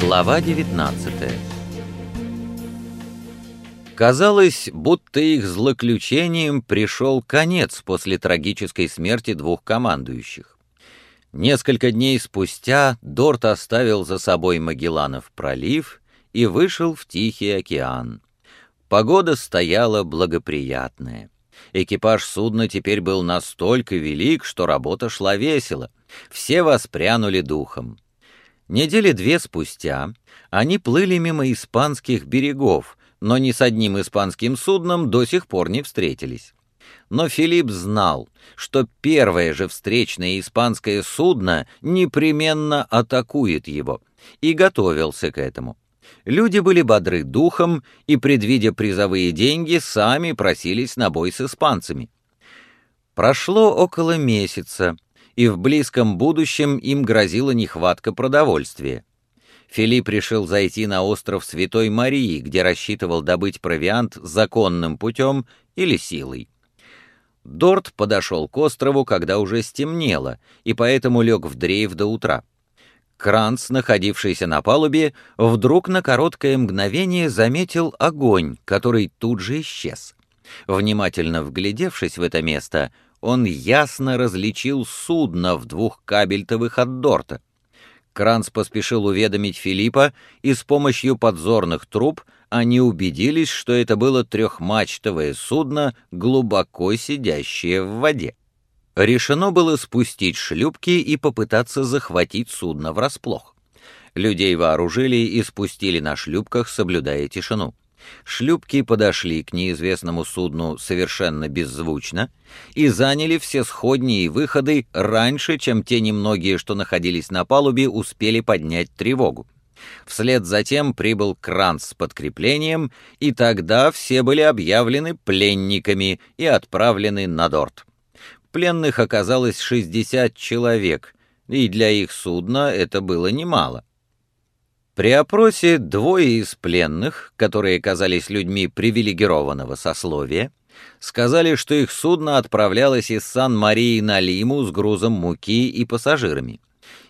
Глава 19 Казалось, будто их злоключением пришел конец после трагической смерти двух командующих. Несколько дней спустя Дорт оставил за собой Магелланов пролив и вышел в Тихий океан. Погода стояла благоприятная. Экипаж судна теперь был настолько велик, что работа шла весело. Все воспрянули духом. Недели две спустя они плыли мимо испанских берегов, но ни с одним испанским судном до сих пор не встретились. Но Филипп знал, что первое же встречное испанское судно непременно атакует его, и готовился к этому. Люди были бодры духом и, предвидя призовые деньги, сами просились на бой с испанцами. Прошло около месяца, и в близком будущем им грозила нехватка продовольствия. Филипп решил зайти на остров Святой Марии, где рассчитывал добыть провиант законным путем или силой. Дорт подошел к острову, когда уже стемнело, и поэтому лег в дрейф до утра. Кранц, находившийся на палубе, вдруг на короткое мгновение заметил огонь, который тут же исчез. Внимательно вглядевшись в это место, он ясно различил судно в двух кабельтовых от Дорта. Кранц поспешил уведомить Филиппа, и с помощью подзорных труб они убедились, что это было трехмачтовое судно, глубоко сидящее в воде. Решено было спустить шлюпки и попытаться захватить судно врасплох. Людей вооружили и спустили на шлюпках, соблюдая тишину. Шлюпки подошли к неизвестному судну совершенно беззвучно и заняли все сходни и выходы раньше, чем те немногие, что находились на палубе, успели поднять тревогу. Вслед за тем прибыл Кранц с подкреплением, и тогда все были объявлены пленниками и отправлены на Дорт. Пленных оказалось 60 человек, и для их судна это было немало. При опросе двое из пленных, которые казались людьми привилегированного сословия, сказали, что их судно отправлялось из Сан-Марии на Лиму с грузом муки и пассажирами.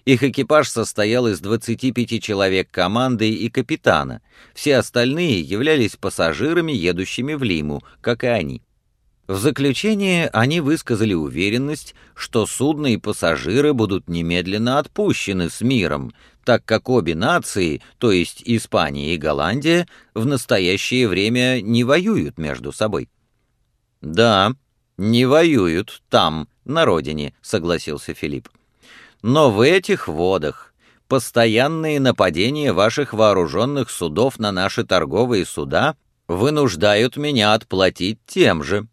Их экипаж состоял из 25 человек команды и капитана, все остальные являлись пассажирами, едущими в Лиму, как и они. В заключение они высказали уверенность, что судно и пассажиры будут немедленно отпущены с миром, так как обе нации, то есть Испания и Голландия, в настоящее время не воюют между собой. «Да, не воюют там, на родине», — согласился Филипп. «Но в этих водах постоянные нападения ваших вооруженных судов на наши торговые суда вынуждают меня отплатить тем же»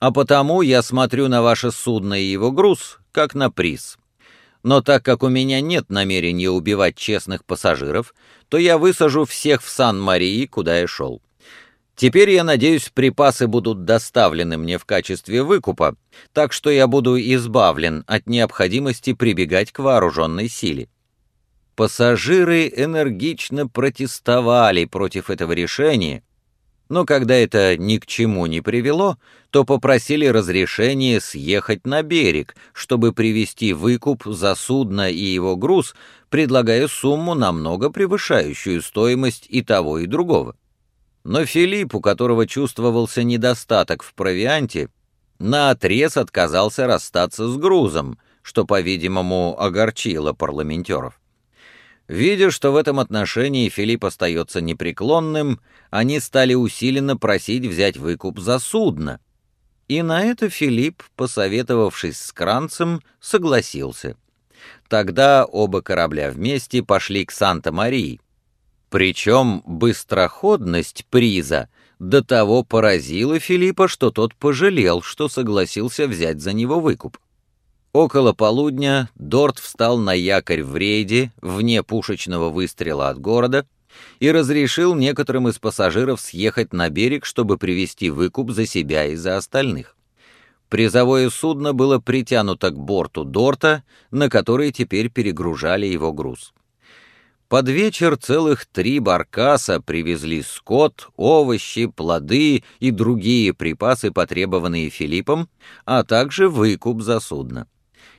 а потому я смотрю на ваше судно и его груз, как на приз. Но так как у меня нет намерения убивать честных пассажиров, то я высажу всех в Сан-Марии, куда я шел. Теперь, я надеюсь, припасы будут доставлены мне в качестве выкупа, так что я буду избавлен от необходимости прибегать к вооруженной силе. Пассажиры энергично протестовали против этого решения, но когда это ни к чему не привело, то попросили разрешения съехать на берег, чтобы привести выкуп за судно и его груз, предлагая сумму, намного превышающую стоимость и того, и другого. Но Филипп, у которого чувствовался недостаток в провианте, наотрез отказался расстаться с грузом, что, по-видимому, огорчило парламентеров. Видя, что в этом отношении Филипп остается непреклонным, они стали усиленно просить взять выкуп за судно. И на это Филипп, посоветовавшись с Кранцем, согласился. Тогда оба корабля вместе пошли к Санта-Марии. Причем быстроходность приза до того поразила Филиппа, что тот пожалел, что согласился взять за него выкуп. Около полудня Дорт встал на якорь в рейде, вне пушечного выстрела от города, и разрешил некоторым из пассажиров съехать на берег, чтобы привести выкуп за себя и за остальных. Призовое судно было притянуто к борту Дорта, на который теперь перегружали его груз. Под вечер целых три баркаса привезли скот, овощи, плоды и другие припасы, потребованные Филиппом, а также выкуп за судно.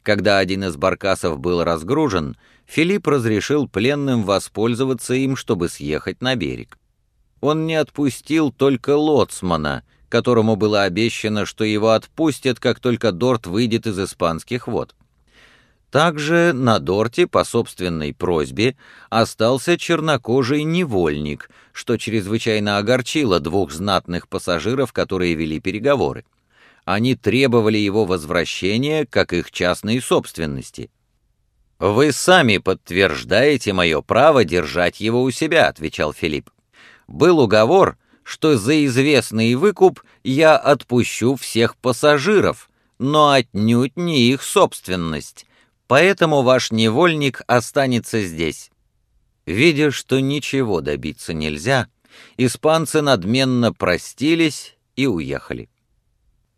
Когда один из баркасов был разгружен, Филипп разрешил пленным воспользоваться им, чтобы съехать на берег. Он не отпустил только лоцмана, которому было обещано, что его отпустят, как только Дорт выйдет из испанских вод. Также на Дорте, по собственной просьбе, остался чернокожий невольник, что чрезвычайно огорчило двух знатных пассажиров, которые вели переговоры. Они требовали его возвращения, как их частной собственности. «Вы сами подтверждаете мое право держать его у себя», — отвечал Филипп. «Был уговор, что за известный выкуп я отпущу всех пассажиров, но отнюдь не их собственность» поэтому ваш невольник останется здесь». Видя, что ничего добиться нельзя, испанцы надменно простились и уехали.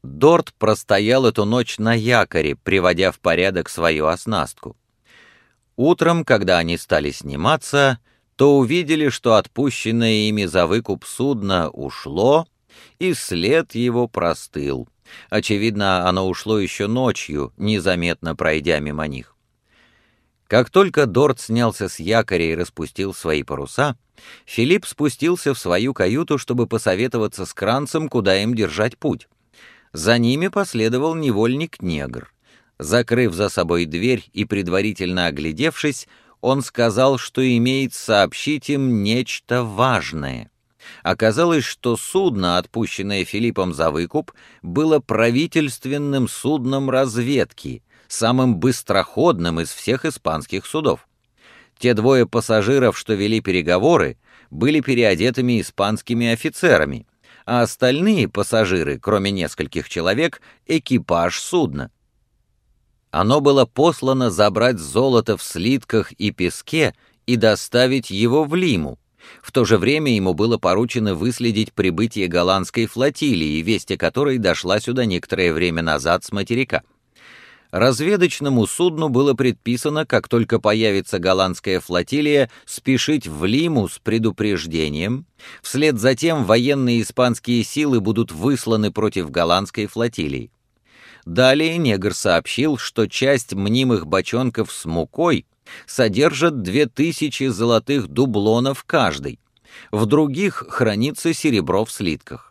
Дорт простоял эту ночь на якоре, приводя в порядок свою оснастку. Утром, когда они стали сниматься, то увидели, что отпущенное ими за выкуп судно ушло, и след его простыл. Очевидно, оно ушло еще ночью, незаметно пройдя мимо них. Как только Дорт снялся с якоря и распустил свои паруса, Филипп спустился в свою каюту, чтобы посоветоваться с Кранцем, куда им держать путь. За ними последовал невольник-негр. Закрыв за собой дверь и предварительно оглядевшись, он сказал, что имеет сообщить им нечто важное. Оказалось, что судно, отпущенное Филиппом за выкуп, было правительственным судном разведки, самым быстроходным из всех испанских судов. Те двое пассажиров, что вели переговоры, были переодетыми испанскими офицерами, а остальные пассажиры, кроме нескольких человек, экипаж судна. Оно было послано забрать золото в слитках и песке и доставить его в Лиму, в то же время ему было поручено выследить прибытие голландской флотилии, весть о которой дошла сюда некоторое время назад с материка. Разведочному судну было предписано, как только появится голландская флотилия, спешить в Лиму с предупреждением. Вслед за тем военные испанские силы будут высланы против голландской флотилии. Далее негр сообщил, что часть мнимых бочонков с мукой две тысячи золотых дублонов каждый, в других хранится серебро в слитках.